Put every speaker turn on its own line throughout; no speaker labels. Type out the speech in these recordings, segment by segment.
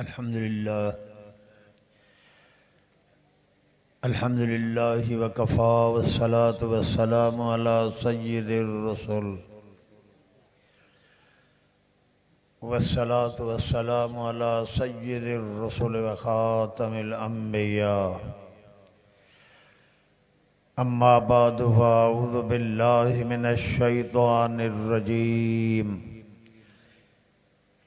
الحمد لله الحمد لله وكفى والصلاة والسلام على سيد الرسل۔ والصلاة والسلام على سيد الرسل وخاتم الأنبياء أما بعد فأعوذ بالله من الشيطان الرجيم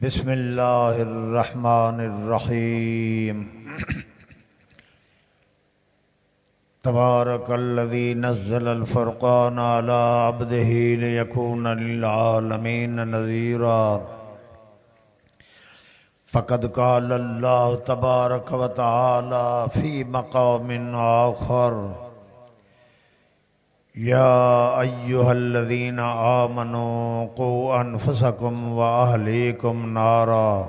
بسم الله الرحمن الرحيم تبارك الذي نزل الفرقان على عبده ليكون للعالمين نذيرا فقد قال الله تبارك وتعالى في مقام آخر يا أيها الذين آمنوا قوا أنفسكم وأهليكم نارا.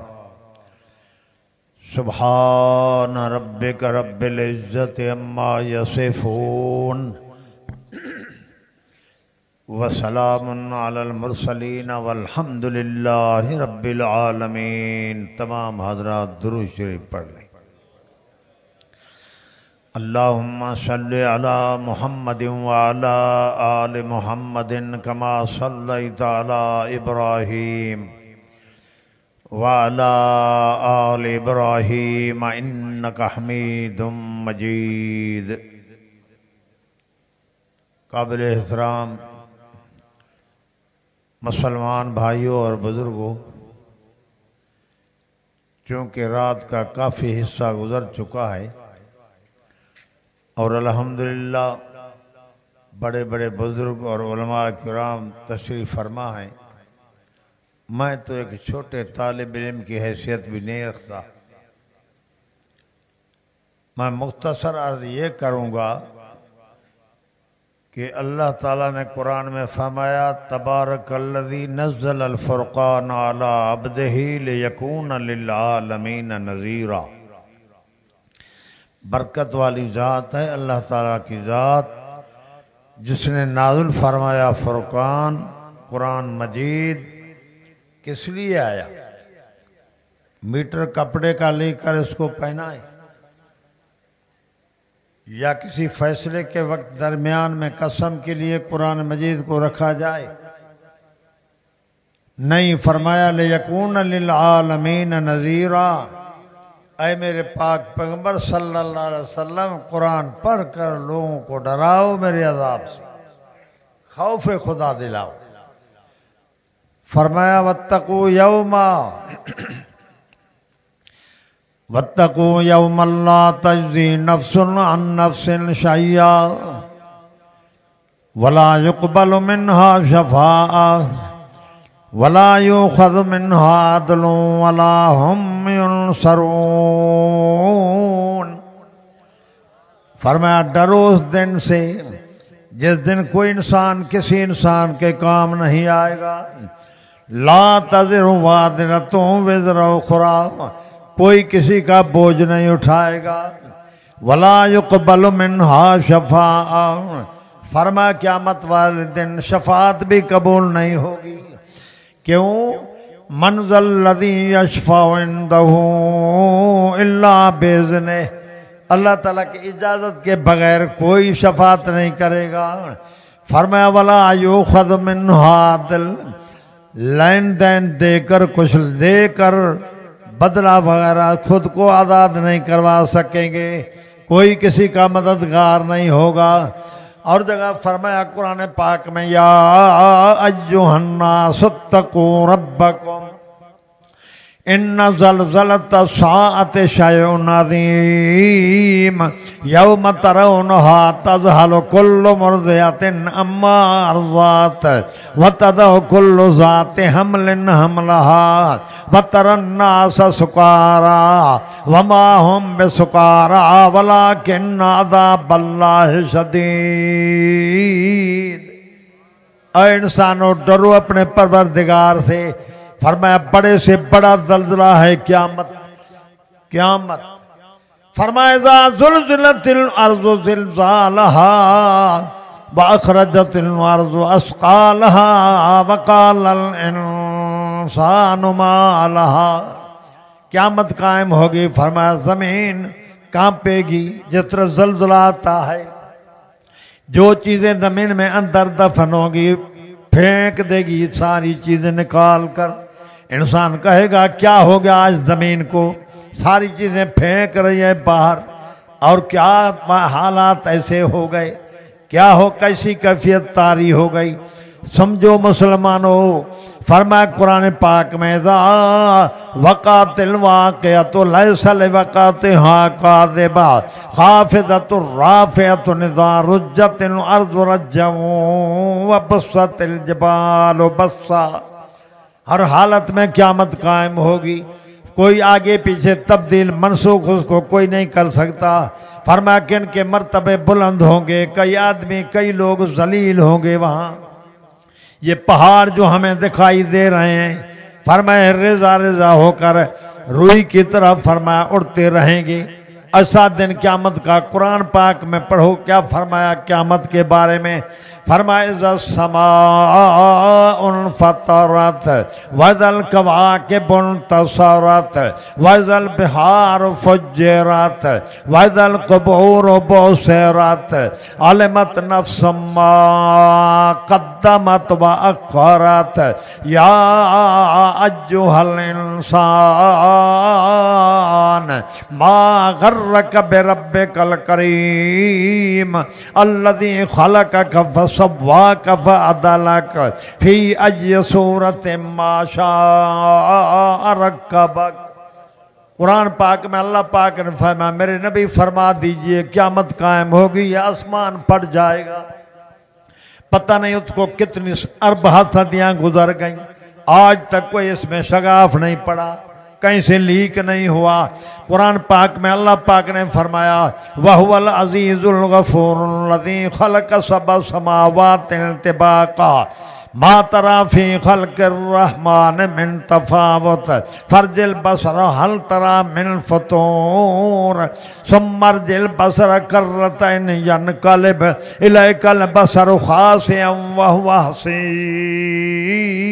سبحان ربك رب العزة أما يصفون. وسلام على المرسلين والحمد لله رب العالمين. تمام حضرات درود شریف پڑھ لیں۔ اللهم صل على محمد وعلى آل محمد كما صليت على إبراهيم وعلى آل إبراهيم إنك حميد مجيد قابل احترام مسلمان بھائیوں اور بزرگوں، چونکہ رات کا کافی حصہ گزر چکا ہے اور الحمدللہ بڑے بڑے بزرگ اور علماء کرام تشریف فرما ہیں میں تو ایک چھوٹے طالب علم کی حیثیت بھی نہیں رکھتا۔ میں مختصر عرض یہ کروں گا کہ اللہ تعالیٰ نے قرآن میں فرمایا، تبارک الذی نزل الفرقان علی عبدہ لیکون للعالمین نذیرہ برکت والی ذات ہے، اللہ تعالیٰ کی ذات۔ جس نے نازل فرمایا فرقان، قرآن مجید، کس لیے آیا؟ میٹر کپڑے کا لے کر اس کو پہنا یا کسی فیصلے کے وقت درمیان میں قسم کے لیے قرآن مجید کو رکھا جائے؟ نہیں، فرمایا لے یقون للعالمین نذیرہ اے میرے پاک پیغمبر صلی اللہ علیہ وسلم، قرآن پڑھ کر لوگوں کو ڈراؤ میرے عذاب سے۔ خوف خدا دلاؤ۔ فرمایا وتقو یوما۔ وتقو یوم اللہ تجزی نفس عن نفس شیا ولا يقبل منها شفاعه ولا يؤخذ منها عدل ولا هم ينصرون۔ فرمایا، ڈرو اس دن سے جس دن کوئی انسان، کسی انسان کے کام نہیں آئے گا۔ لا تذر وادرتوں وزر اخرى کوئی کسی کا بوجھ نہیں اٹھائے گا۔ ولا يقبل منها شفاعة فرما قیامت والے دن شفاعت بھی قبول نہیں ہوگی۔ کیوں؟ منزل لدی یشفا اللہ بیزن اللہ تعالیٰ کی اجازت کے بغیر کوئی شفاعت نہیں کرے گا۔ فرمایا والا یو خد من لین دین دے کر، کچھ دے کر بدلہ وغیرہ خود کو آزاد نہیں کروا سکیں گے۔ کوئی کسی کا مددگار نہیں ہوگا۔ اور جگہ فرمایا قرآن پاک میں یا ایوہ الناس اتقوا ربکم۔ ان زلزلت ساعت شیء عظیم یوم ترونها تذهل كل مرضعة اما ارضات وتضع كل ذات حمل حملها وترى الناس سكارى وما هم بسكارى ولكن عذاب الله شدید اے انسانوں ڈرو اپنے پروردگار سے۔ فرمایا، بڑے سے بڑا زلزلہ ہے قیامت۔ قیامت۔ فرمایا زلزلت الارض زلزالها واخرجت الارض اسقالها وقال الانسان ما لها۔ قیامت قائم ہوگی، فرمایا، زمین کانپے گی، جس طرح زلزلہ آتا ہے۔ جو چیزیں زمین میں اندر دفن ہوگی، پھینک دے گی، ساری چیزیں نکال کر۔ انسان کہے گا، کیا ہو گیا آج زمین کو؟ ساری چیزیں پھینک رہی ہے باہر، اور کیا حالات ایسے ہو گئے؟ کیا ہو، کیسی کیفیت تاری ہو گئی؟ سمجھو مسلمانوں، فرمایا قرآن پاک میں دا وقات الواقعت لیس لوقات ہا قاذبا خافضت الرافعت ندا رجت الارض رجم وبست الجبال بسا. ہر حالت میں قیامت قائم ہوگی۔ کوئی آگے پیچھے تبدیل منسوخ اس کو کوئی نہیں کر سکتا۔ فرمایا کن کے مرتبے بلند ہوں گے، کئی آدمی، کئی لوگ ذلیل ہوں گے وہاں۔ یہ پہاڑ جو ہمیں دکھائی دے رہے ہیں، فرمایا رضا رضا ہو کر روئی کی طرف فرمایا اڑتے رہیں گے۔ ایسا دن قیامت کا قرآن پاک میں پڑھو، کیا فرمایا قیامت کے بارے میں؟ فرمائے سما ان فطرت وزل کوا کے بن تصورت وزل بہار فجرت وزل قبور بوسرت علمت نفس ما قدمت و اخرت یا ایوہ الانسان ما غرک بربک الکریم الذي خلقك فصواك فعدلك في أي صورة ما شاء ركبك قرآن پاک میں اللہ پاک نے فرمایا، میرے نبی فرما دیجیے، قیامت قائم ہوگی، یہ آسمان پڑ جائے گا۔ پتہ نہیں اس کو کتنی ارب صدیاں گزر گئیں، آج تک کوئی اس میں شگاف نہیں پڑا۔ کہیں سے لیک نہیں ہوا۔ قرآن پاک میں اللہ پاک نے فرمایا وہ العزیز الغفور الذی خلق سب سماوات انتباقا ما ترى في خلق الرحمن من تفاوت فرج البصر هل ترى من فطور ثم ارج البصر كرتين ينقلب اليك البصر خاسئا وهو حسير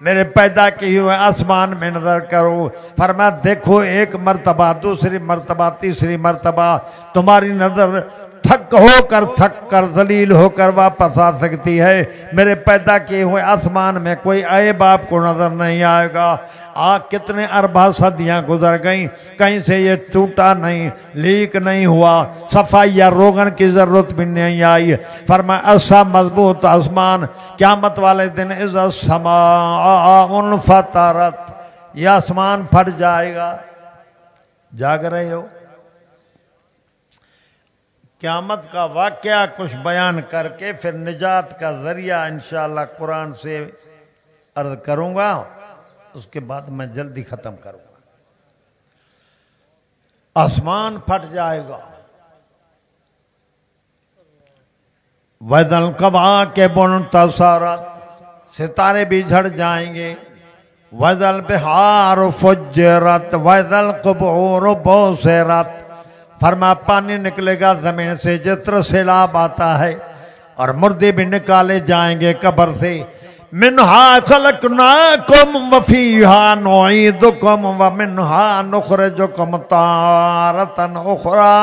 میرے پیدا کی ہوئے آسمان میں نظر کرو۔ فرما دیکھو، ایک مرتبہ، دوسری مرتبہ، تیسری مرتبہ، تمہاری نظر تھک ہو کر، تھک کر ذلیل ہو کر واپس آ سکتی ہے۔ میرے پیدا کیے ہوئے آسمان میں کوئی اے باپ کو نظر نہیں آئے گا۔ آ، کتنے اربا صدیاں گزر گئیں۔ کہیں سے یہ ٹوٹا نہیں، لیک نہیں ہوا۔ صفائی یا روغن کی ضرورت بھی نہیں آئی۔ فرما ایسا مضبوط آسمان، قیامت والے دن عزت سما ان فطارت یہ آسمان پھٹ جائے گا۔ جاگ رہے ہو؟ قیامت کا واقعہ کچھ بیان کر کے پھر نجات کا ذریعہ انشاءاللہ قرآن سے عرض کروں گا، اس کے بعد میں جلدی ختم کروں گا۔ آسمان پھٹ جائے گا۔ ویدل کبا کے بن تصارت ستارے بھی جھڑ جائیں گے۔ ویدل بہار فجرت ویدل قبور بوسرت۔ فرما پانی نکلے گا، زمین سے جس طرح سیلاب آتا ہے اور مردے بھی نکالے جائیں گے قبر سے۔ منہا خلقناکم وفیہا نعیدکم ومنہا نخرجکم تارتن اخرى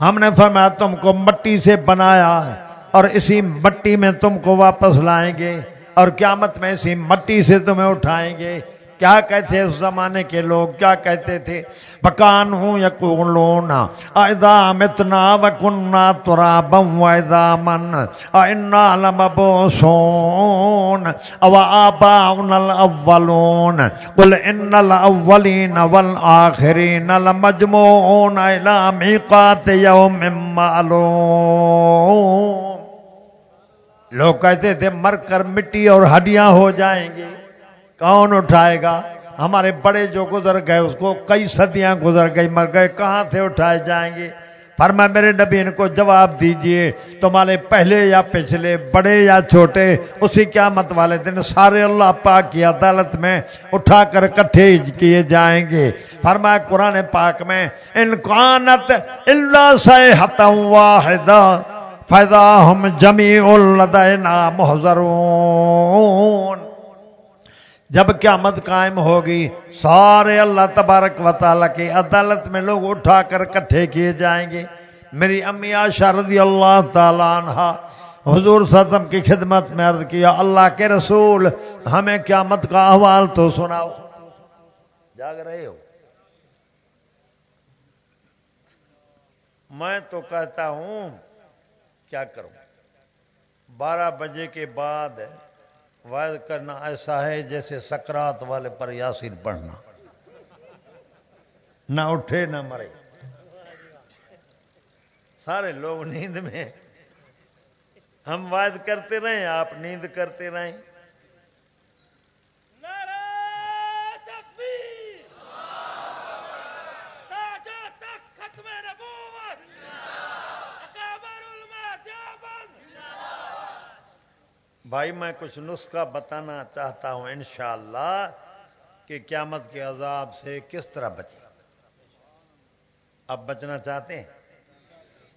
ہم نے فرمایا، تم کو مٹی سے بنایا ہے اور اسی مٹی میں تم کو واپس لائیں گے اور قیامت میں اسی مٹی سے تمہیں اٹھائیں گے۔ کیا کہتے اس زمانے کے لوگ؟ کیا کہتے تھے؟ پکان ہوں یا کولونا ایدا متنا وکننا ترابم ویدا من اینا لمبوسون او آباؤن الاولون، قل ان الاولین والآخرین لمجموعون الى میقات یوم معلوم۔ لوگ کہتے تھے، مر کر مٹی اور ہڈیاں ہو جائیں گے کون اٹھائے گا؟ ہمارے بڑے جو گزر گئے، اس کو کئی صدیاں گزر گئی، مر گئے، کہاں سے اٹھائے جائیں گے؟ فرما میرے نبی، ان کو جواب دیجیے، تمہارے پہلے یا پچھلے، بڑے یا چھوٹے، اسی قیامت والے دن سارے اللہ پاک کی عدالت میں اٹھا کر کٹھے کیے جائیں گے۔ فرمایا، قرآن پاک میں انکانت اللہ صحت واحدہ فیضا ہم جمی الدینا محضرون۔ جب قیامت قائم ہوگی، سارے اللہ تبارک و تعالیٰ کی عدالت میں لوگ اٹھا کر کٹھے کیے جائیں گے۔ میری امی عائشہ رضی اللہ تعالیٰ عنہ حضور صدم کی خدمت میں عرض کیا، اللہ کے رسول، ہمیں قیامت کا احوال تو سناؤ۔ جاگ رہے ہو؟ میں تو کہتا ہوں، کیا کروں؟ بارہ بجے کے بعد وائد کرنا ایسا ہے جیسے سکرات والے پر یاسین پڑھنا۔ نہ اٹھے نہ مرے۔ سارے لوگ نیند میں۔ ہم وائد کرتے رہیں، آپ نیند کرتے رہیں۔ بھائی، میں کچھ نسخہ بتانا چاہتا ہوں انشاءاللہ کہ قیامت کے عذاب سے کس طرح بچے اب بچنا چاہتے ہیں؟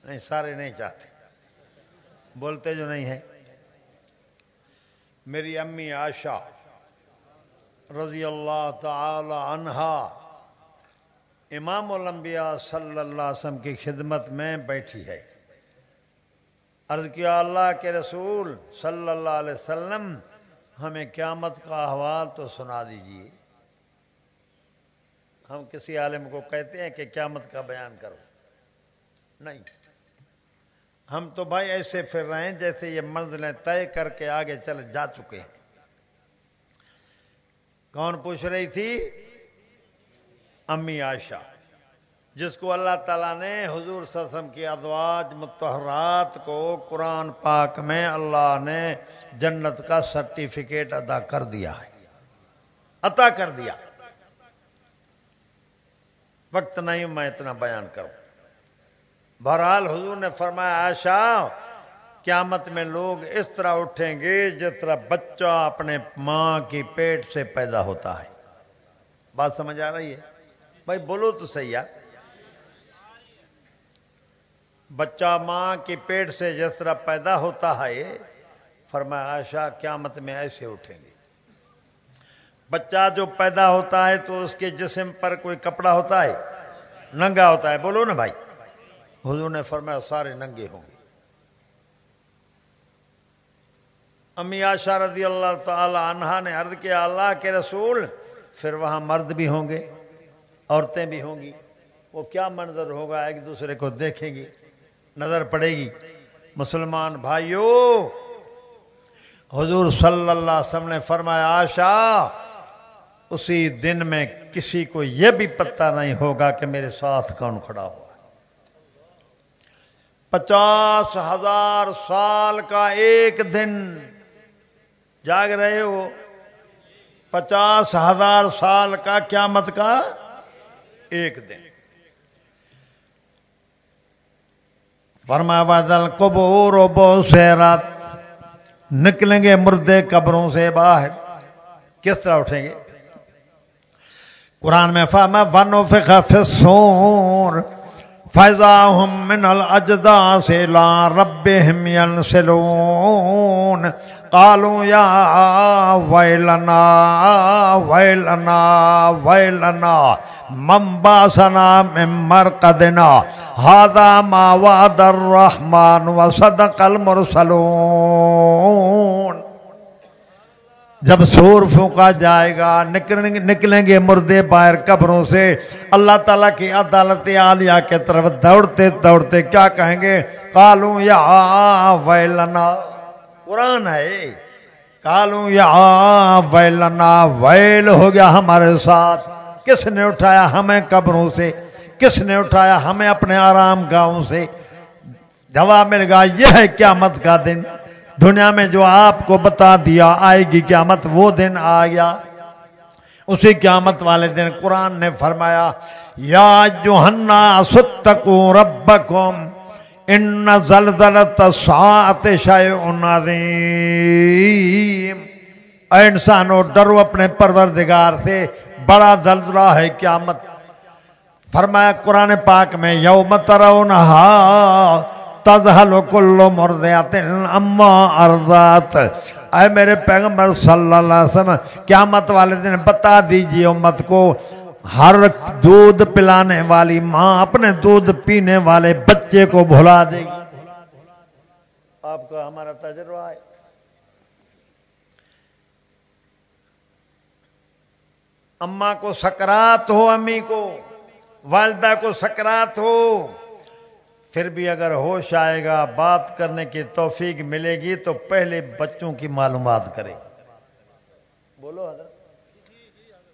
نہیں، سارے نہیں چاہتے۔ بولتے جو نہیں ہیں۔ میری امی آشا رضی اللہ تعالی عنہا امام الانبیاء صلی اللہ علیہ وسلم کی خدمت میں بیٹھی ہے۔ عرض کیا اللہ کے رسول صلی اللہ علیہ وسلم، ہمیں قیامت کا احوال تو سنا دیجیے۔ ہم کسی عالم کو کہتے ہیں کہ قیامت کا بیان کرو۔ نہیں۔ ہم تو بھائی ایسے پھر رہے ہیں جیسے یہ منزلیں طے کر کے آگے چل جا چکے ہیں۔ کون پوچھ رہی تھی؟ امی عائشہ۔ جس کو اللہ تعالیٰ نے حضور صلی اللہ علیہ وسلم کی ادواج متحرات کو قرآن پاک میں اللہ نے جنت کا سرٹیفکیٹ ادا کر دیا ہے۔ عطا کر دیا۔ وقت نہیں، میں اتنا بیان کروں۔ بہرحال حضور نے فرمایا آشا قیامت میں لوگ اس طرح اٹھیں گے جس طرح بچہ اپنے ماں کی پیٹ سے پیدا ہوتا ہے۔ بات سمجھ آ رہی ہے؟ بھائی، بولو تو صحیح یار۔ بچہ ماں کی پیٹ سے جس طرح پیدا ہوتا ہے، فرمایا، عائشہ، قیامت میں ایسے اٹھیں گے۔ بچہ جو پیدا ہوتا ہے تو اس کے جسم پر کوئی کپڑا ہوتا ہے، ننگا ہوتا ہے۔ بولو نا بھائی۔ حضور نے فرمایا، سارے ننگے ہوں گے۔ امی عائشہ رضی اللہ تعالی عنہا نے عرض کیا، اللہ کے رسول، پھر وہاں مرد بھی ہوں گے، عورتیں بھی ہوں گی۔ وہ کیا منظر ہوگا؟ ایک دوسرے کو دیکھیں گی نظر پڑے گی۔ مسلمان بھائیو، حضور صلی اللہ علیہ وسلم نے فرمایا آشا اسی دن میں کسی کو یہ بھی پتہ نہیں ہوگا کہ میرے ساتھ کون کھڑا ہوا پچاس ہزار سال کا ایک دن، جاگ رہے ہو، پچاس ہزار سال کا قیامت کا ایک دن۔ فرما بادل قبور و بوسیرات سے رات نکلیں گے مردے قبروں سے باہر۔ کس طرح اٹھیں گے؟ قرآن میں فام ون و فکا سور فیضا من الجدا سے لا رب سلون کالو یا ویلنا ویلنا ویلنا ممباسنا ممر قدنا ہادا ما وعد الرحمن وصدق المرسلون جب سور پھونکا جائے گا، نکلیں گے مردے باہر قبروں سے۔ اللہ تعالیٰ کی عدالت عالیہ کے طرف دوڑتے دوڑتے کیا کہیں گے؟ کالو یا ویلنا، قرآن ہے۔ کالو یا ویلنا، ویل ہو گیا ہمارے ساتھ۔ کس نے اٹھایا ہمیں قبروں سے؟ کس نے اٹھایا ہمیں اپنے آرام گاؤں سے؟ جواب مل گا، یہ ہے قیامت کا دن۔ دنیا میں جو آپ کو بتا دیا آئے گی قیامت، وہ دن آ گیا۔ اسی قیامت والے دن قرآن نے فرمایا، یا جوہنا ستکو ربکم، ان زلزلت ساعت شیء عظیم۔ اے ڈرو اپنے پروردگار سے، بڑا زلزلہ ہے قیامت۔ فرمایا، قرآن پاک میں، یوم ترونہا تذہل کل مرضیات اما ارضات۔ اے میرے پیغمبر صلی اللہ علیہ وسلم، قیامت والے دن بتا دیجیے امت کو، ہر دودھ پلانے والی ماں اپنے دودھ پینے والے بچے کو بھلا دے۔ گی آپ کا ہمارا تجربہ ہے۔ اما کو سکرات ہو، امی کو، والدہ کو سکرات ہو۔ پھر بھی اگر ہوش آئے گا، بات کرنے کی توفیق ملے گی تو پہلے بچوں کی معلومات کرے۔ بولو حضرت۔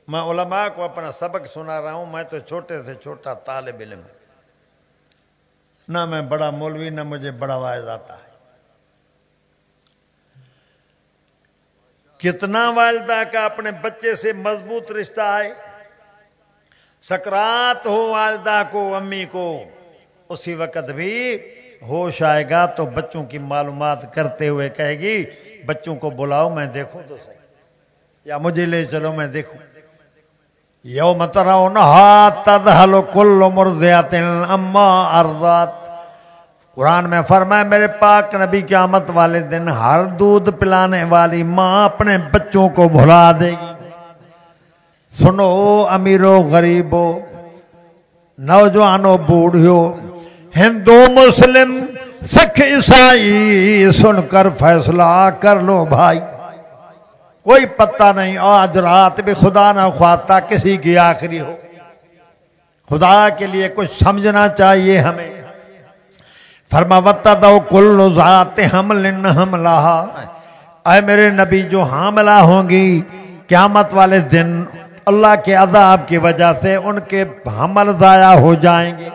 میں علماء کو اپنا سبق سنا رہا ہوں، میں تو چھوٹے سے چھوٹا طالب علم۔ ہوں نہ میں بڑا مولوی، نہ مجھے بڑا واعظ آتا ہے۔ کتنا والدہ کا اپنے بچے سے مضبوط رشتہ ہے؟ سکرات ہو والدہ کو، امی کو۔ اسی وقت بھی ہوش آئے گا تو بچوں کی معلومات کرتے ہوئے کہے گی، بچوں کو بلاؤ، میں دیکھوں تو صحیح۔ یا مجھے لے چلو، میں دیکھوں۔ یو اما ارزات قرآن میں فرمائے میرے پاک نبی قیامت والے دن ہر دودھ پلانے والی ماں اپنے بچوں کو بھلا دے گی۔ سنو امیرو، غریبو نوجوانوں بوڑھو ہندو مسلم، سکھ عیسائی سن کر فیصلہ کر لو بھائی۔ کوئی پتہ نہیں، آج رات بھی خدا نہ خواتا کسی کی آخری ہو۔ خدا کے لیے کچھ سمجھنا چاہیے ہمیں۔ فرما بتا دو کل ذات حمل حملہ اے میرے نبی، جو حاملہ ہوں گی، قیامت والے دن اللہ کے عذاب کی وجہ سے ان کے حمل ضائع ہو جائیں گے۔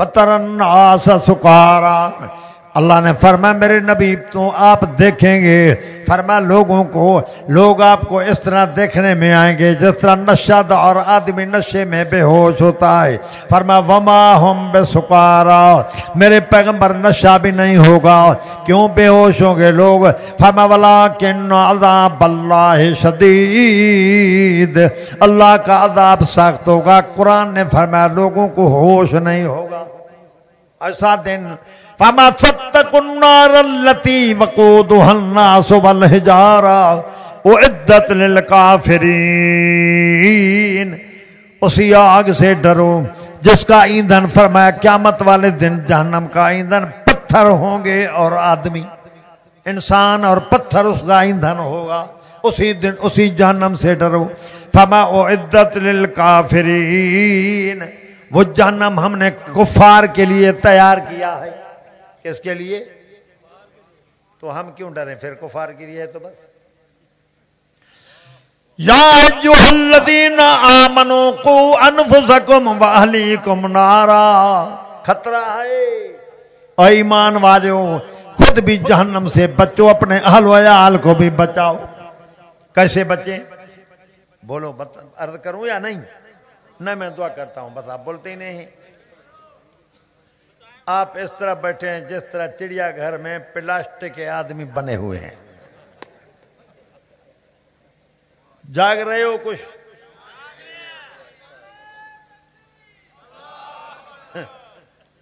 وطرن آس سکارا۔ اللہ نے فرمایا، میرے نبی، تو آپ دیکھیں گے۔ فرمایا، لوگوں کو، لوگ آپ کو اس طرح دیکھنے میں آئیں گے، جس طرح نشد اور آدمی نشے میں بے ہوش ہوتا ہے۔ فرمایا، وما ہم بے سکارا میرے پیغمبر، نشہ بھی نہیں ہوگا۔ کیوں بے ہوش ہوں گے لوگ؟ فرما والا کن عذاب اللہ شدید اللہ کا عذاب سخت ہوگا۔ قرآن نے فرمایا، لوگوں کو ہوش نہیں ہوگا۔ ایسا دن فما فتقوا النار التي وقودها الناس والحجارة اعدت للكافرين۔ اسی آگ سے ڈرو، جس کا ایندھن فرمایا قیامت والے دن جہنم کا ایندھن پتھر ہوں گے اور آدمی، انسان اور پتھر اس کا ایندھن ہوگا۔ اسی دن، اسی جہنم سے ڈرو۔ فما اعدت للکافرین وہ جہنم ہم نے کفار کے لیے تیار کیا ہے۔ کس کے لیے تو ہم کیوں ڈریں؟ پھر کفار کے لیے تو بس۔ یا الذین آمنوا قو انفسکم واہلیکم نارا۔ خطرہ ہے۔ ایمان والوں خود بھی جہنم سے بچو اپنے اہل و عیال کو بھی بچاؤ۔ کیسے بچے بولو عرض کروں یا نہیں؟ نہ میں دعا کرتا ہوں بس آپ بولتے ہی نہیں آپ اس طرح بیٹھے ہیں جس طرح چڑیا گھر میں پلاسٹک کے آدمی بنے ہوئے ہیں۔ جاگ رہے ہو کچھ؟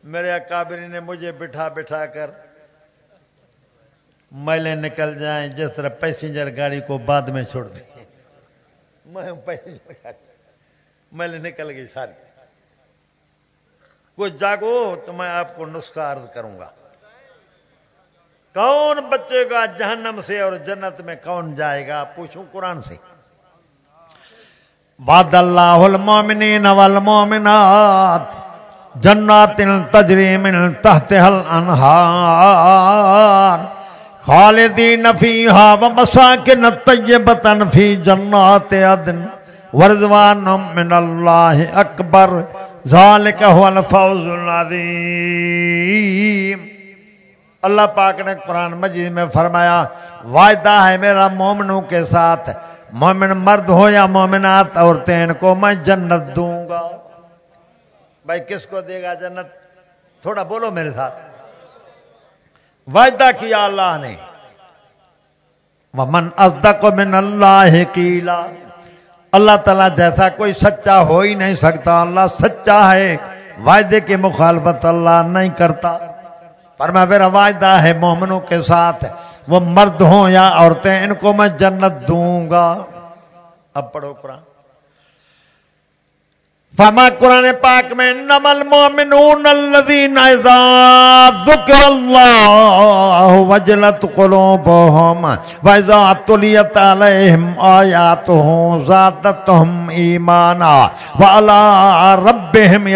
میرے اکابری نے مجھے بٹھا بٹھا کر میلے نکل جائیں، جس طرح پیسنجر گاڑی کو بعد میں چھوڑ دیں۔ میں پیسنجر گاڑی میلے نکل گئی ساری۔ کچھ جاگو، تو میں آپ کو نسخہ عرض کروں گا۔ کون بچے گا جہنم سے اور جنت میں کون جائے گا؟ پوچھوں قرآن سے۔ وعد اللہ المومنین والمومنات جنات تجری من تحتها الانہار۔ خالدین فیہا ومساکن طیبتا فی جنات عدن۔ ورضوان من اللہ اکبر۔ ذالک هو الفوز العظیم۔ اللہ پاک نے قرآن مجید میں فرمایا، وعدہ ہے میرا مومنوں کے ساتھ، مومن مرد ہو یا مومنات عورتیں ان کو میں جنت دوں گا۔ بھائی، کس کو دے گا جنت؟ تھوڑا بولو میرے ساتھ۔ وعدہ کیا اللہ نے؟ ومن اصدق من اللہ کیلا اللہ تعالیٰ جیسا کوئی سچا ہو ہی نہیں سکتا، اللہ سچا ہے۔ وعدے کی مخالفت اللہ نہیں کرتا۔ پر میں میرا وعدہ ہے مومنوں کے ساتھ، وہ مرد ہوں یا عورتیں، ان کو میں جنت دوں گا۔ اب پڑھو قرآن۔ فرما قرآن پاک میں نمل مومنون الذین اذا ذکر اللہ وجلت قلوبهم واذا تلیت علیہم آیاتهم زادتهم ایمانا وعلى ربهم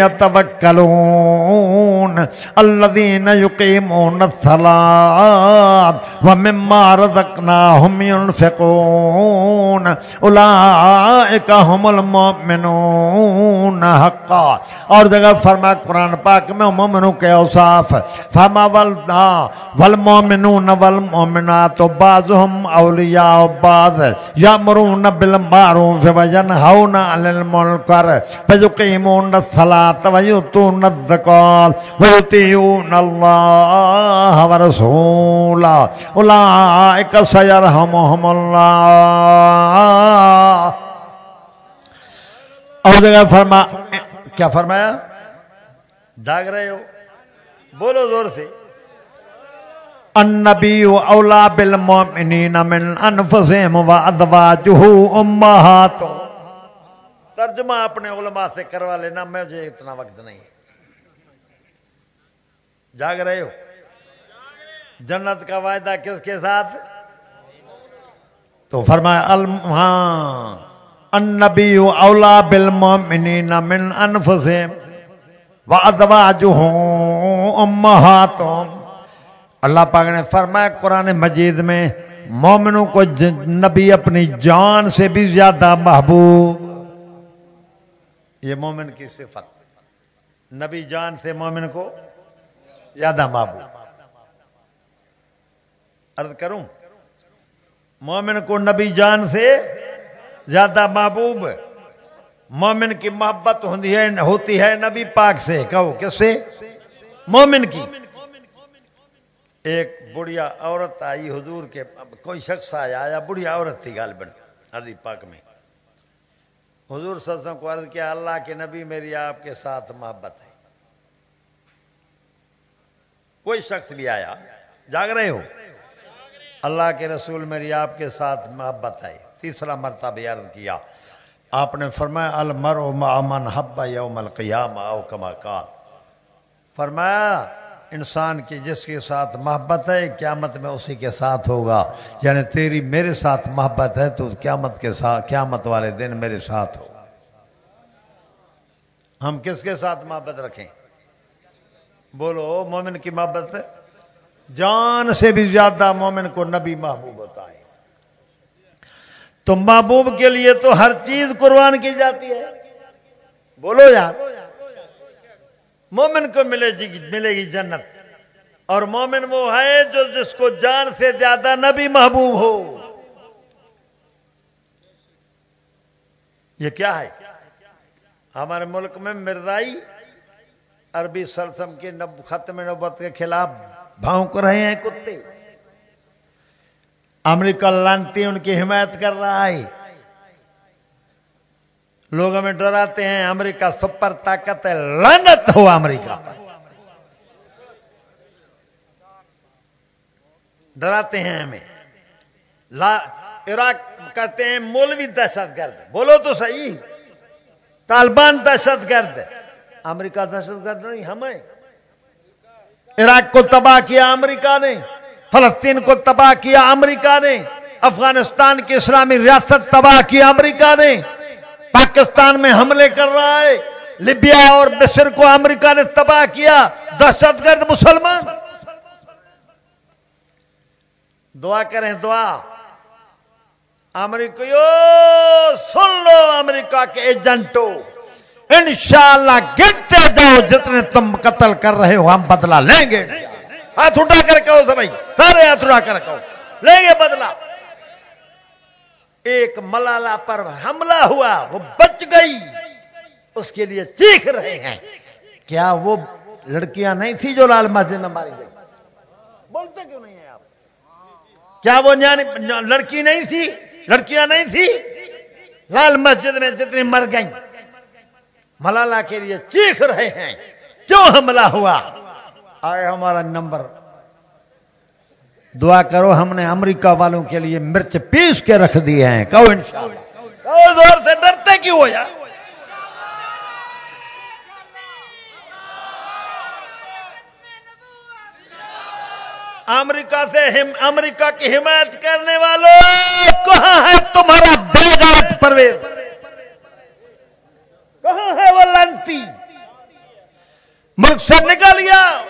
يتوکلون الذین یقیمون الصلاة، ومما رزقناهم ينفقون. اولئک هم المؤمنون حقا. اور جگہ فرما قرآن پاک میں، مومنوں کے اوصاف. فما ولدا والمؤمنون والمؤمنات، بعضهم اولیاء بعض. یامرون بالمعروف وینهون عن المنکر ويقيمون الصلاة ويؤتون الزکات ويطيعون الله ورسوله. اولئک سيرحمهم الله. اور جگہ فرما، کیا فرمایا؟ جاگ رہے ہو؟ بولو زور سے. النبی اولا بالمؤمنین من انفسهم وازواجه امهاتهم ترجمہ اپنے علماء سے کروا لینا، مجھے اتنا وقت نہیں ہے۔ جاگ رہے ہو؟ جنت کا وعدہ کس کے ساتھ؟ تو فرمایا، الم ہاں النبی اولا بالمؤمنین من انفسهم وازواجهم امهاتهم اللہ پاک نے فرمایا، قرآن مجید میں مومنوں کو نبی اپنی جان سے بھی زیادہ محبوب۔ یہ مومن کی صفت۔ نبی جان سے مومن کو زیادہ محبوب عرض کروں، مومن کو نبی جان سے زیادہ محبوب، مومن کی محبت ہوتی ہے ہوتی ہے نبی پاک سے، کہو کس سے؟ مومن کی۔ ایک بڑھیا عورت آئی حضور کے کوئی شخص آیا آیا بڑھیا عورت تھی غالباً حدیث پاک میں۔ حضور سسوں کو عرض کیا، اللہ کے نبی میری آپ کے ساتھ محبت ہے۔ کوئی شخص بھی آیا، جاگ رہے ہو؟ اللہ کے رسول میری آپ کے ساتھ محبت ہے، تیسرا مرتبہ عرض کیا۔ آپ نے فرمایا المر امن حب یوم القیام او کما کال فرمایا، انسان کی جس کے ساتھ محبت ہے، قیامت میں اسی کے ساتھ ہوگا۔ یعنی تیری میرے ساتھ محبت ہے، تو قیامت کے ساتھ قیامت والے دن میرے ساتھ ہو۔ ہم کس کے ساتھ محبت رکھیں؟ بولو مومن کی محبت جان سے بھی زیادہ مومن کو نبی محبوب ہوتا ہے۔ تو محبوب کے لیے تو ہر چیز قربان کی جاتی ہے۔ بولو یار، مومن کو ملے جی ملے گی جنت۔ اور مومن وہ ہے جو جس کو جان سے زیادہ نبی محبوب ہو۔ یہ کیا ہے؟ ہمارے ملک میں مرزائی عربی سرسم کے نب ختم نبت کے خلاف بھونک رہے ہیں کتے۔ امریکہ لانتی ان کی حمایت کر رہا ہے۔ لوگ ہمیں ڈراتے ہیں، امریکہ سپر طاقت ہے لانت ہو امریکہ۔ ڈراتے ہیں ہمیں۔ لا عراق کہتے ہیں، مولوی دہشت گرد بولو تو صحیح۔ طالبان دہشت گرد امریکہ دہشت گرد نہیں، ہمیں۔ عراق کو تباہ کیا امریکہ نے، فلسطین کو تباہ کیا امریکہ نے، افغانستان کی اسلامی ریاست تباہ کیا امریکہ نے۔ پاکستان میں حملے کر رہا ہے، لیبیا اور مصر کو امریکہ نے تباہ کیا۔ دہشت گرد مسلمان۔ دعا کریں، دعا۔ امریکہ سن لو امریکہ کے ایجنٹو۔ انشاءاللہ گرتے جاؤ، جتنے تم قتل کر رہے ہو، ہم بدلہ لیں گے۔ ہاتھ اٹھا کر کہو سبھی سارے ہاتھ اٹھا کر کہو۔ لیں گے بدلا ایک ملالہ پر حملہ ہوا، وہ بچ گئی۔ اس کے لیے چیخ رہے ہیں۔ کیا وہ لڑکیاں نہیں تھی جو لال مسجد میں ماری گئی؟ بولتے کیوں نہیں ہیں آپ؟ کیا وہ لڑکی نہیں تھی؟ لڑکیاں نہیں تھی لال مسجد میں جتنی مر گئی ملالہ کے لیے چیخ رہے ہیں۔ کیوں حملہ ہوا۔ آئے ہمارا نمبر۔ دعا کرو ہم نے امریکہ والوں کے لیے مرچ پیس کے رکھ دیے ہیں۔ کہو انشاءاللہ۔ زور سے ڈرتے کیوں ہو یار؟ امریکہ سے امریکہ کی حمایت کرنے والوں کہاں ہے تمہارا بے پرویز؟ کہاں ہے وہ لنتی ملک سے نکالیا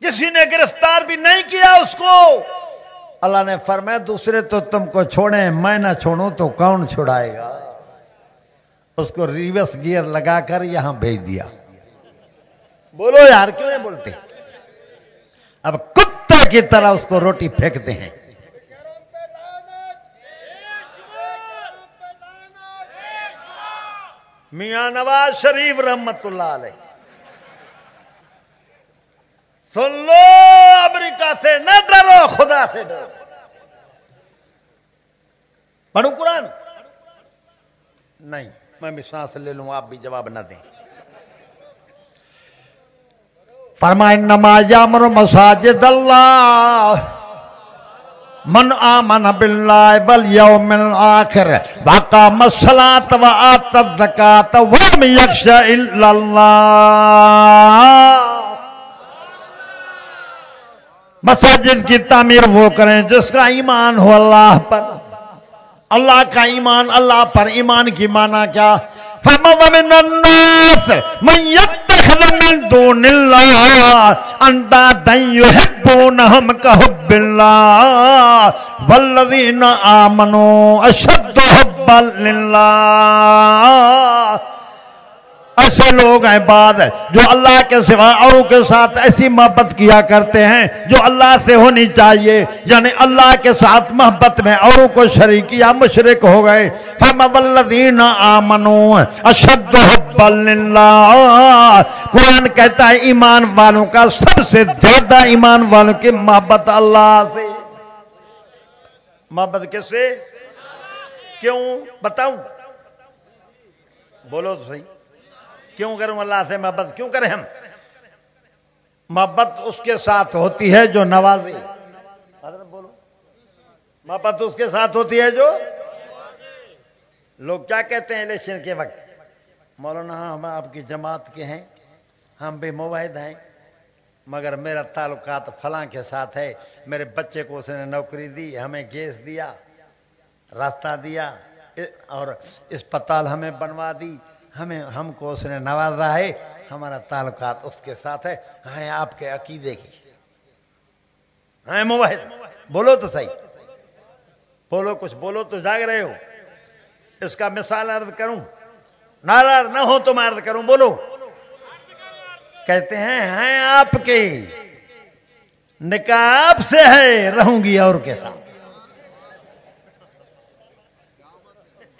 کسی نے گرفتار بھی نہیں کیا اس کو۔ اللہ نے فرمایا، دوسرے تو تم کو چھوڑے میں نہ چھوڑوں تو کون چھوڑائے گا؟ اس کو ریورس گیئر لگا کر یہاں بھیج دیا۔ بولو یار، کیوں نہیں بولتے؟ اب کتے کی طرح اس کو روٹی پھینکتے ہیں۔ میاں نواز شریف رحمت اللہ علیہ۔ سن لو، امریکہ سے نہ ڈرو، خدا سے ڈرو۔ پڑھو قرآن؟ نہیں، میں بھی سانس لے لوں، آپ بھی جواب نہ دیں۔ فرمائے، نماز امر مساجد اللہ۔ من آمن باللہ والیوم الاخر وقام الصلاة وآت الزکاة ولم یخش الا اللہ۔ مساجد کی تعمیر وہ کریں جس کا ایمان ہو اللہ پر۔ اللہ کا ایمان، اللہ پر ایمان کی معنی کیا؟ فَمَوَمِنَ النَّاسِ مَنْ يَتَّخْلَ مِن دُونِ اللَّهِ أَنْدَادًا کا حب اللہ۔ والذین آمنوا اشد حب للہ۔ ایسے لوگ ہیں بعد جو اللہ کے سوا اوروں کے ساتھ ایسی محبت کیا کرتے ہیں جو اللہ سے ہونی چاہیے۔ یعنی اللہ کے ساتھ محبت میں اوروں کو شریک یا مشرک ہو گئے۔ فمولدین آمنو اشد حب اللہ قرآن کہتا ہے ایمان والوں کا سب سے زیادہ ایمان والوں کی محبت اللہ سے۔ محبت کس سے؟ کیوں؟ بتاؤں۔ بولو تو صحیح۔ کیوں کروں اللہ سے محبت؟ کیوں کریں ہم؟ محبت اس کے ساتھ ہوتی ہے جو نوازی بولو۔ محبت اس کے ساتھ ہوتی ہے جو لوگ کیا کہتے ہیں الیکشن کے وقت؟ مولانا، ہم آپ کی جماعت کے ہیں، ہم بھی مواحد ہیں، مگر میرا تعلقات فلاں کے ساتھ ہے۔ میرے بچے کو اس نے نوکری دی، ہمیں گیس دیا، راستہ دیا، اور اسپتال ہمیں بنوا دی۔ ہمیں ہم کو اس نے نوازا ہے، ہمارا تعلقات اس کے ساتھ ہے۔ ہاں آپ کے عقیدے کی۔ ہاں موحد، بولو تو صحیح۔ بولو، کچھ بولو تو جاگ رہے ہو۔ اس کا مثال عرض کروں۔ ناراض نہ ہو تو میں عرض کروں، بولو۔ کہتے ہیں ہیں آپ کے نکاح آپ سے ہے، رہوں گی اور کے ساتھ۔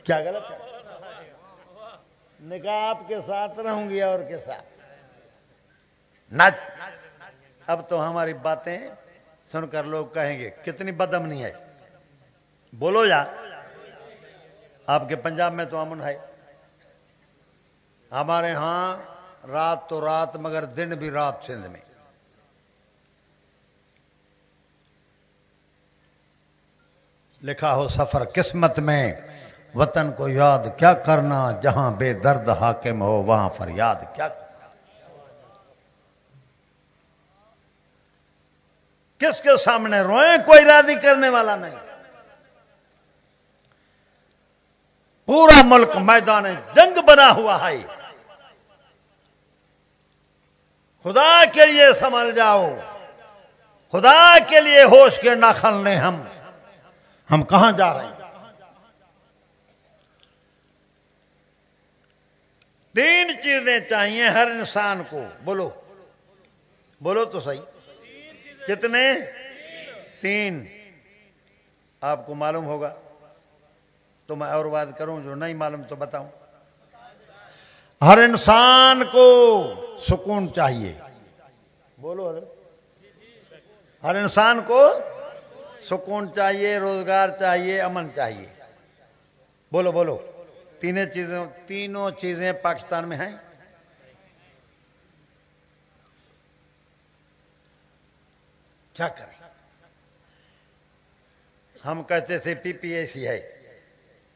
کیا غلط ہے؟ نکاح آپ کے ساتھ رہوں گی اور کے ساتھ۔ نچ اب تو ہماری باتیں سن کر لوگ کہیں گے، کتنی بدم نہیں ہے۔ بولو یا آپ کے پنجاب میں تو امن ہے۔ ہمارے ہاں رات تو رات، مگر دن بھی رات سندھ میں۔ لکھا ہو سفر قسمت میں۔ وطن کو یاد کیا کرنا؟ جہاں بے درد حاکم ہو، وہاں فریاد کیا کس کے سامنے روئیں؟ کوئی رادی کرنے والا نہیں۔ پورا ملک میدان جنگ بنا ہوا ہے۔ خدا کے لیے سمجھ جاؤ۔ خدا کے لیے ہوش کے ناخل لیں ہم۔ ہم کہاں جا رہے ہیں؟ تین چیزیں چاہیے ہر انسان کو۔ بولو۔ بولو تو صحیح۔ کتنے؟ تین۔ آپ کو معلوم ہوگا۔ تو میں اور بات کروں، جو نہیں معلوم تو بتاؤں۔ ہر انسان کو سکون چاہیے۔ بولو حضرت۔ ہر انسان کو سکون چاہیے، روزگار چاہیے، امن چاہیے۔ بولو بولو۔ تینوں چیزیں تینوں چیزیں پاکستان میں ہیں۔ کیا کریں؟ ہم کہتے تھے، پی پی ایسی ہے۔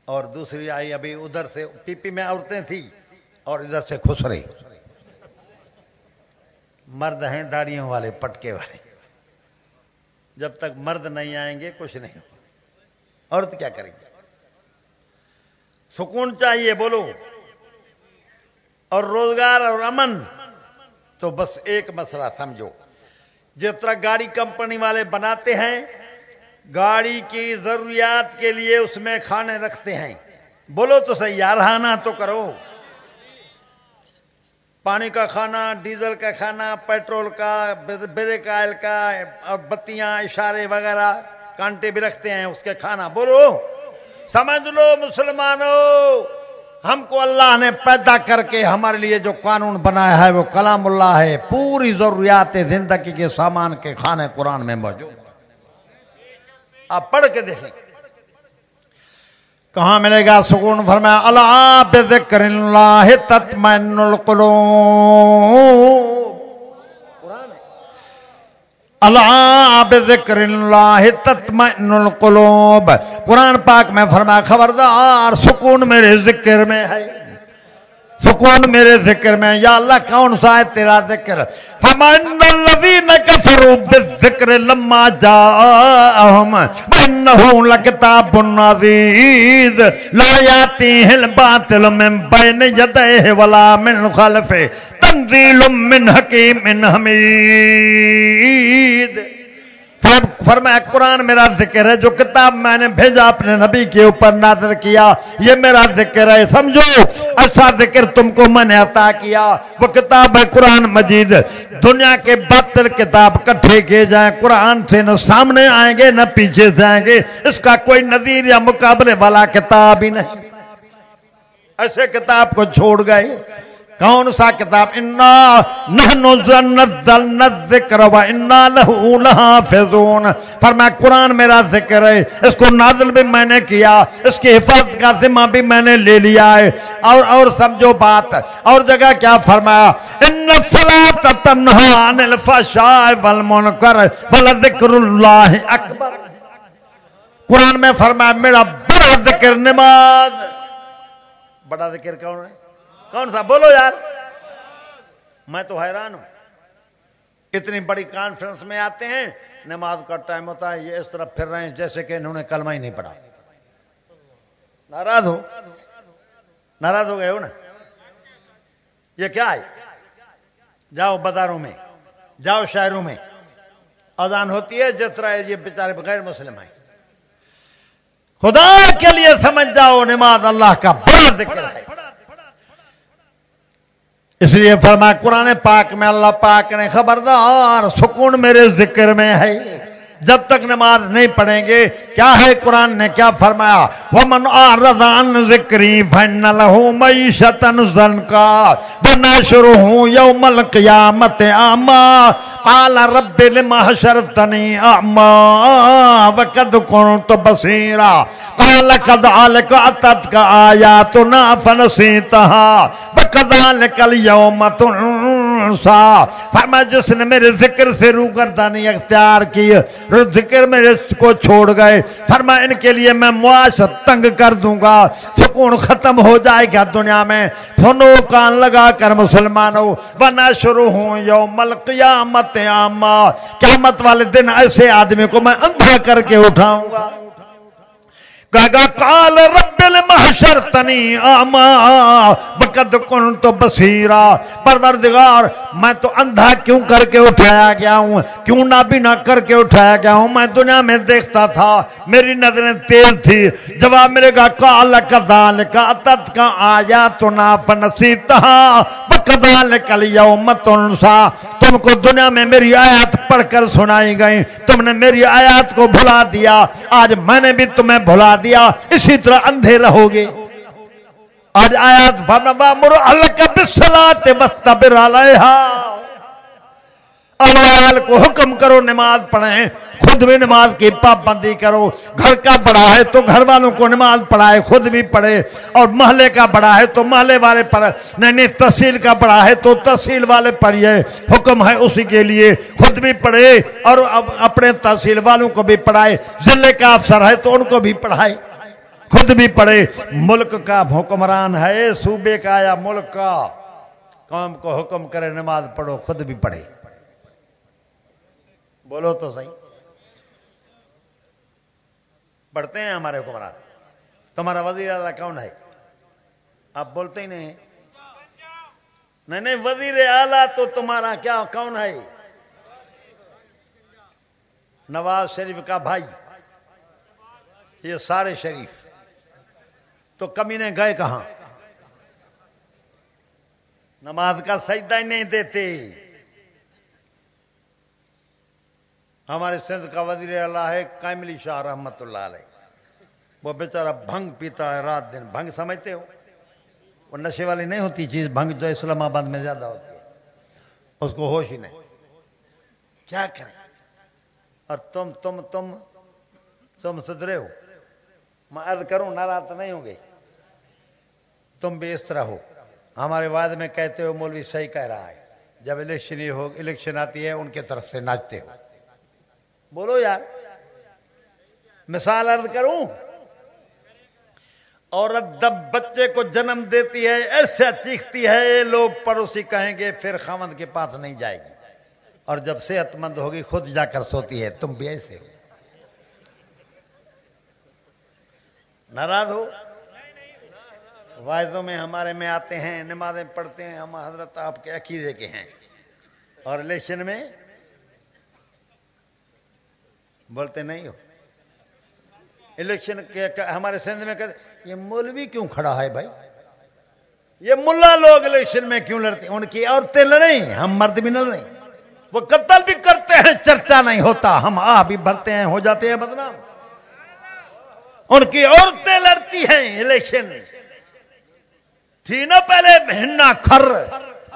اور دوسری آئی، ابھی ادھر سے، پی پی میں عورتیں تھیں اور ادھر سے خسرے مرد ہیں داڑیوں والے، پٹکے والے۔ جب تک مرد نہیں آئیں گے، کچھ نہیں عورت کیا کریں گے؟ سکون چاہیے، بولو۔ اور روزگار اور امن، تو بس ایک مسئلہ سمجھو۔ جس طرح گاڑی کمپنی والے بناتے ہیں، گاڑی کی ضروریات کے لیے اس میں کھانے رکھتے ہیں۔ بولو تو صحیح یارہانہ تو کرو۔ پانی کا کھانا، ڈیزل کا کھانا، پیٹرول کا بریک آئل کا، اور بتیاں، اشارے وغیرہ، کانٹے بھی رکھتے ہیں اس کے کھانا۔ بولو۔ سمجھ لو مسلمانوں ہم کو اللہ نے پیدا کر کے ہمارے لیے جو قانون بنایا ہے وہ کلام اللہ ہے، پوری ضروریات زندگی کے سامان کے کھانے قرآن میں موجود آپ پڑھ کے دیکھیں۔ کہاں ملے گا سکون؟ فرمایا، اللہ بذکر اللہ تطمئن القلوب. اللہ اللہ تطمئن القلوب قرآن پاک میں فرمایا خبردار سکون میرے ذکر میں ہے سکون میرے ذکر میں یا اللہ کون سا ہے تیرا ذکر فمن الذین کفروا بالذکر لما جاءهم انه لکتاب عزیز لا یاتیہ الباطل من بین یدیہ ولا من خلفہ تنزیل من حکیم حمید۔ فرمایا، قرآن میرا ذکر ہے، جو کتاب میں نے بھیجا اپنے نبی کے اوپر نازل کیا، یہ میرا ذکر ہے، سمجھو؟ ایسا ذکر تم کو میں نے عطا کیا۔ وہ کتاب ہے قرآن مجید۔ دنیا کے باطل کتاب کٹھے کیے جائیں، قرآن سے نہ سامنے آئیں گے، نہ پیچھے سے آئیں گے۔ اس کا کوئی نظیر یا مقابلے والا کتاب ہی نہیں۔ ایسے کتاب کو چھوڑ گئے۔ کون سا کتاب؟ انا نحنو نزلنا الذکر و انا لہو لحافظون فرمایا قرآن میرا ذکر ہے، اس کو نازل بھی میں نے کیا، اس کی حفاظت کا ذمہ بھی میں نے لے لیا ہے۔ اور اور سمجھو بات، اور جگہ کیا فرمایا؟ ان الصلاۃ تنہا عن الفحشاء والمنکر ولذکر اللہ اکبر قرآن میں فرمایا، میرا بڑا ذکر نماز۔ بڑا ذکر کون ہے؟ کون سا؟ بولو یار۔ میں تو حیران ہوں۔ اتنی بڑی کانفرنس میں آتے ہیں، نماز کا ٹائم ہوتا ہے، یہ اس طرح پھر رہے ہیں جیسے کہ انہوں نے کلمہ ہی نہیں پڑھا۔ ناراض ہو ناراض ہو گئے ہو نا؟ یہ کیا ہے؟ جاؤ بازاروں میں، جاؤ شہروں میں۔ اذان ہوتی ہے، جس طرح یہ بیچارے بغیر مسلم ہیں۔ خدا کے لیے سمجھ جاؤ، نماز اللہ کا بڑا ذکر ہے۔ اس لیے فرما قرآن پاک میں اللہ پاک نے خبردار سکون میرے ذکر میں ہے۔ جب تک نماز نہیں پڑھیں گے، کیا ہے قرآن نے کیا فرمایا؟ ومن اعرض عن ذکری فن له معیشتا زنکا ونشره يوم القیامت اعما قال رب لما حشرتني اعما وقد كنت بصيرا قال كذلك اتتك آياتنا فنسيتها وكذلك اليوم تنسى فرما جس نے میرے ذکر سے روگردانی اختیار کی ذکر میرے کو چھوڑ گئے فرما ان کے لیے میں معاشت تنگ کر دوں گا، سکون ختم ہو جائے گا دنیا میں، فنو کان لگا کر مسلمانوں بنا شروع ہوں یوم القیامت عامہ قیامت والے دن ایسے آدمی کو میں اندھا کر کے اٹھاؤں گا۔ کہا کال رب المحشر تنی آما وقد کن تو بصیرا، پروردگار، میں تو اندھا کیوں کر کے اٹھایا گیا ہوں؟ کیوں نہ بھی نہ کر کے اٹھایا گیا ہوں؟ میں دنیا میں دیکھتا تھا، میری نظریں تیز تھی۔ جواب میرے گا، کال کدال کا اتت کا آیا تو نا فنسیتا کدال کل یوم تنسا۔ تم کو دنیا میں میری آیات پڑھ کر سنائی گئی تم نے میری آیات کو بھلا دیا آج میں نے بھی تمہیں بھلا دیا اسی طرح اندھے رہو گے آج آیات فرما مر کو حکم کرو، نماز پڑھیں۔ خود بھی نماز کی پابندی کرو۔ گھر کا بڑا ہے تو گھر والوں کو نماز پڑھائے، خود بھی پڑھے۔ اور محلے کا بڑا ہے تو محلے والے پر۔ نہیں نہیں، تحصیل کا بڑا ہے تو تحصیل والے پر یہ حکم ہے اسی کے لیے۔ خود بھی پڑھے اور اپنے تحصیل والوں کو بھی پڑھائے۔ ضلع کا افسر ہے تو ان کو بھی پڑھائے۔ خود بھی پڑھے۔ ملک کا حکمران ہے، صوبے کا یا ملک کا۔ قوم کو حکم کرے، نماز پڑھو، خود بھی پڑھے۔ بولو تو صحیح۔ پڑھتے ہیں ہمارے حکمران۔ تمہارا وزیر اعلیٰ کون ہے؟ آپ بولتے ہی نہیں۔ نہیں نہیں، وزیر اعلیٰ تو تمہارا کیا کون ہے؟ نواز شریف کا بھائی۔ یہ سارے شریف۔ تو کمی نے گئے کہاں؟ نماز کا سجدہ ہی نہیں دیتے۔ ہمارے سندھ کا وزیر اللہ ہے کاملی شاہ رحمت اللہ علیہ۔ وہ بیچارہ بھنگ پیتا ہے، رات دن بھنگ سمجھتے ہو۔ وہ نشے والی نہیں ہوتی چیز، بھنگ جو اسلام آباد میں زیادہ ہوتی ہے۔ اس کو ہوش ہی نہیں۔ کیا کریں؟ اور تم تم تم تم سدرے ہو۔ میں عرض کروں، ناراض نہیں ہوں گے۔ تم بھی اس طرح ہو۔ ہمارے بعد میں کہتے ہو، مولوی صحیح کہہ رہا ہے۔ جب الیکشن ہو، الیکشن آتی ہے، ان کے طرف سے ناچتے ہو۔ بولو یار، مثال عرض کروں، عورت جب بچے کو جنم دیتی ہے ایسا چیختی ہے لوگ پڑوسی کہیں گے، پھر خامد کے پاس نہیں جائے گی۔ اور جب صحت مند ہوگی، خود جا کر سوتی ہے، تم بھی ایسے ہو۔ ناراض ہو؟ واحدوں میں، ہمارے میں آتے ہیں، نمازیں پڑھتے ہیں، ہم حضرت آپ کے عقیدے کے ہیں۔ اور الیکشن میں بولتے نہیں ہو۔ الیکشن کے ہمارے سندھ میں کہتے یہ مولوی کیوں کھڑا ہے بھائی؟ یہ ملا لوگ الیکشن میں کیوں لڑتے ہیں؟ ان کی عورتیں لڑیں، ہم مرد بھی لڑ رہے وہ قتل بھی کرتے ہیں، چرچا نہیں ہوتا، ہم آ بھی بھرتے ہیں، ہو جاتے ہیں بدنام۔ ان کی عورتیں لڑتی ہیں الیکشن۔ تھی نا پہلے بہنا کھر۔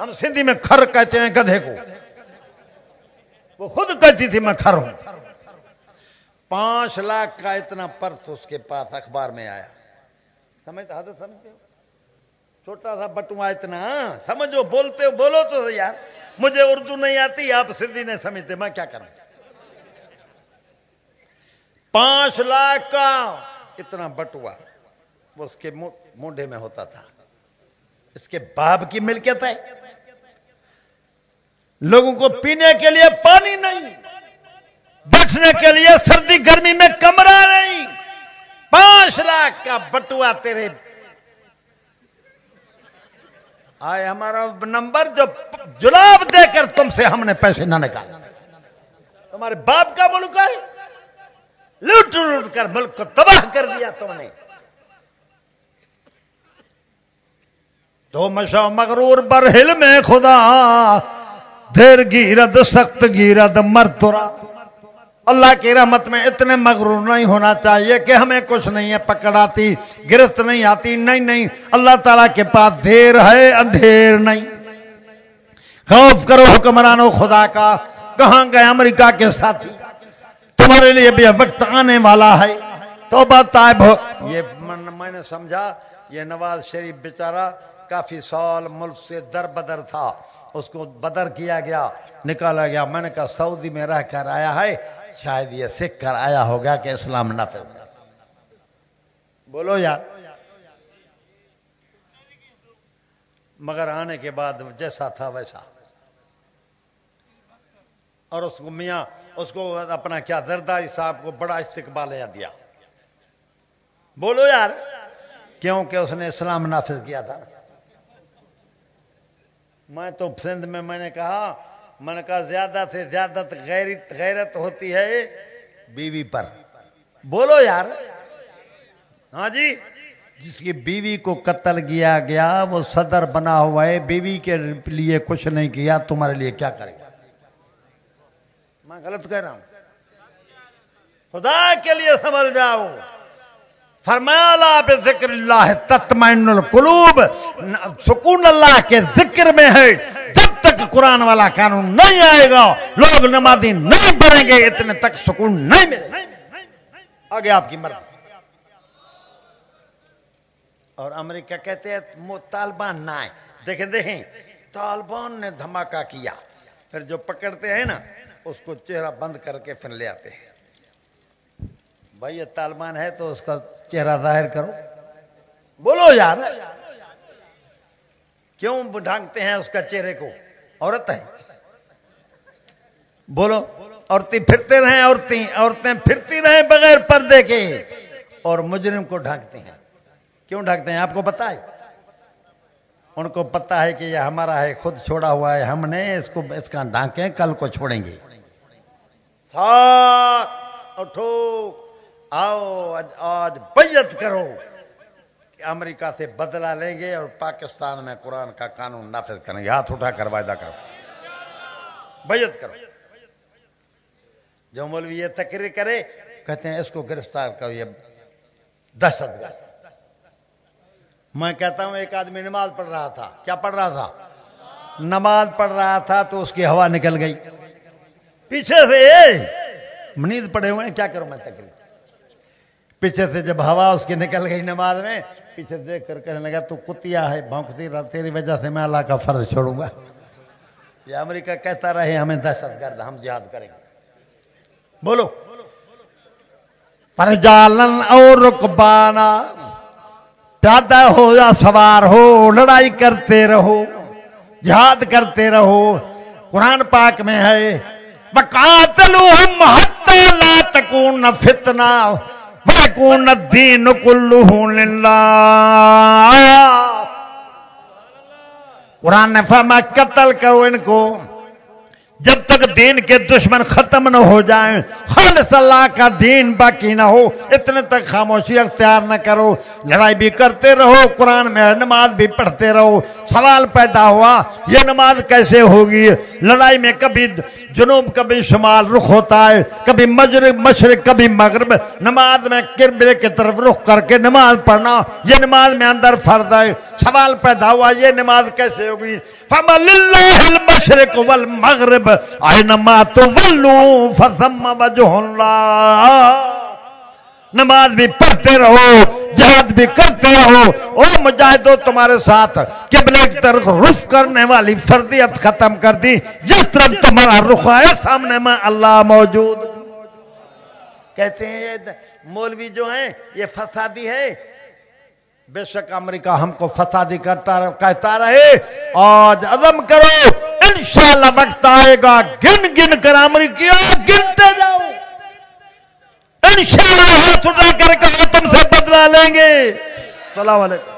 ہم سندھی میں کھر کہتے ہیں گدھے کو۔ وہ خود کہتی تھی میں کھر ہوں۔ پانچ لاکھ کا اتنا پرس اس کے پاس اخبار میں آیا۔ سمجھتے حضرت سمجھتے ہو؟ چھوٹا سا بٹوا اتنا۔ سمجھو، بولتے ہو، بولو تو یار۔ مجھے اردو نہیں آتی، آپ سندھی نہیں سمجھتے، میں کیا کروں؟ پانچ لاکھ کا اتنا بٹوا اس کے مونڈے میں ہوتا تھا۔ اس کے باپ کی ملکیت ہے۔ لوگوں کو پینے کے لیے پانی نہیں۔ بیٹھنے کے لیے سردی گرمی میں کمرہ نہیں۔ پانچ لاکھ کا بٹوا تیرے۔ آئے ہمارا نمبر جو جلاب دے کر تم سے ہم نے پیسے نہ نکالے۔ تمہارے باپ کا ملک ہے۔ لوٹ لوٹ کر ملک کو تباہ کر دیا تم نے۔ تو مشا مغرور برہل میں خدا۔ دیر گیرد، سخت گیرد مرترا اللہ کی رحمت میں اتنے مغرور نہیں ہونا چاہیے کہ ہمیں کچھ نہیں ہے پکڑ آتی گرفت نہیں آتی، نہیں نہیں۔ اللہ تعالیٰ کے پاس دیر ہے، اندھیر نہیں۔ خوف کرو حکمرانو خدا کا، کہاں گئے امریکہ کے ساتھی؟ تمہارے لیے بھی وقت آنے والا ہے۔ تو بات ہو۔ یہ میں نے سمجھا، یہ نواز شریف بیچارہ کافی سال ملک سے در بدر تھا۔ اس کو بدر کیا گیا، نکالا گیا۔ میں نے کہا، سعودی میں رہ کر آیا ہے۔ شاید یہ سکھ کر آیا ہوگا کہ اسلام نہ بولو یار۔ مگر آنے کے بعد جیسا تھا ویسا۔ اور اس کو میاں، اس کو اپنا کیا زرداری صاحب کو بڑا استقبال دیا۔ بولو یار، کیونکہ اس نے اسلام نافذ کیا تھا۔ میں تو سندھ میں میں نے کہا میں نے کہا زیادہ سے زیادہ غیرت غیرت ہوتی ہے بیوی پر۔ بولو یار۔ ہاں جی۔ جس کی بیوی کو قتل کیا گیا، وہ صدر بنا ہوا ہے۔ بیوی کے لیے کچھ نہیں کیا، تمہارے لیے کیا کرے گا؟ میں غلط کہہ رہا ہوں۔ خدا کے لیے سمجھ جاؤ۔ فرمایا پہ ذکر اللہ تتمین القلوب۔ سکون اللہ کے ذکر میں ہے۔ جب تک قرآن والا قانون نہیں آئے گا، لوگ نمازی نہیں پڑھیں گے، اتنے تک سکون نہیں ملے آگے آپ کی مرضی۔ اور امریکہ کہتے ہیں طالبان نہ آئے۔ دیکھیں دیکھیں۔ طالبان نے دھماکہ کیا۔ پھر جو پکڑتے ہیں نا، اس کو چہرہ بند کر کے پھر لے آتے ہیں۔ بھائی، یہ طالبان ہے تو اس کا چہرہ ظاہر کرو۔ بولو یار، کیوں ڈھانگتے ہیں اس کا چہرے کو؟ عورت ہے۔ بولو، عورتیں پھرتے رہیں، عورتیں عورتیں پھرتی رہیں بغیر پردے کے۔ اور مجرم کو ڈھانکتے ہیں۔ کیوں ڈھانکتے ہیں؟ آپ کو پتا ہے۔ ان کو پتا ہے کہ یہ ہمارا ہے، خود چھوڑا ہوا ہے۔ ہم نے اس کو، اس کا ڈھانکیں، کل کو چھوڑیں گے۔ اٹھو، آؤ، آج بیت کرو۔ امریکہ سے بدلہ لیں گے اور پاکستان میں قرآن کا قانون نافذ کریں گے۔ ہاتھ اٹھا کر وعدہ کرو۔ بیعت کرو۔ جو مولوی یہ تقریر کرے، کہتے ہیں اس کو گرفتار کرو، یہ دہشت گرد۔ میں کہتا ہوں، ایک آدمی نماز پڑھ رہا تھا۔ کیا پڑھ رہا تھا؟ نماز پڑھ رہا تھا تو اس کی ہوا نکل گئی۔ پیچھے سے منید پڑے ہوئے ہیں، کیا کروں میں تقریر؟ پیچھے سے جب ہوا اس کی نکل گئی نماز میں، پیچھے دیکھ کر کہنے لگا، تو کتیا ہے بھونکتی رہا، تیری وجہ سے میں اللہ کا فرض چھوڑوں گا۔ یہ امریکہ کہتا رہے، ہمیں دہشت گرد، ہم جہاد کریں گے۔ بولو۔ پر جالن اور رکبانا، پیادہ ہو یا سوار ہو، لڑائی کرتے رہو، جہاد کرتے رہو۔ قرآن پاک میں ہے بکاتلو ہم لا تکون فتنہ وَيَكُونَ الدِّينُ كُلُّهُ لِلَّهِ قرآن نے فرما قتل کرو ان کو۔ جب تک دین کے دشمن ختم نہ ہو جائیں، خالص اللہ کا دین باقی نہ ہو، اتنے تک خاموشی اختیار نہ کرو۔ لڑائی بھی کرتے رہو، قرآن میں نماز بھی پڑھتے رہو۔ سوال پیدا ہوا، یہ نماز کیسے ہوگی؟ لڑائی میں کبھی جنوب، کبھی شمال رخ ہوتا ہے، کبھی مشرق مشرق، کبھی مغرب۔ نماز میں کربلے کی طرف رخ کر کے نماز پڑھنا، یہ نماز میں اندر فرد ہے۔ سوال پیدا ہوا، یہ نماز کیسے ہوگی؟ فمل المشرق والمغرب تو ولو فسم وجہ اللہ نماز بھی پڑھتے رہو، جہاد بھی کرتے رہو۔ او مجاہدو تمہارے ساتھ قبلے کی طرف رخ کرنے والی فردیت ختم کر دی۔ جس طرف تمہارا رخ آئے سامنے میں اللہ موجود۔ کہتے ہیں یہ مولوی جو ہیں، یہ فسادی ہے۔ بے شک امریکہ ہم کو فسادی کرتا کہتا رہے آج عزم کرو، انشاءاللہ وقت آئے گا۔ گن گن کر امریکیوں گنتے جاؤ۔ انشاءاللہ ہاتھ اٹھا کر کہا تم سے بدلا لیں گے۔ السلام علیکم۔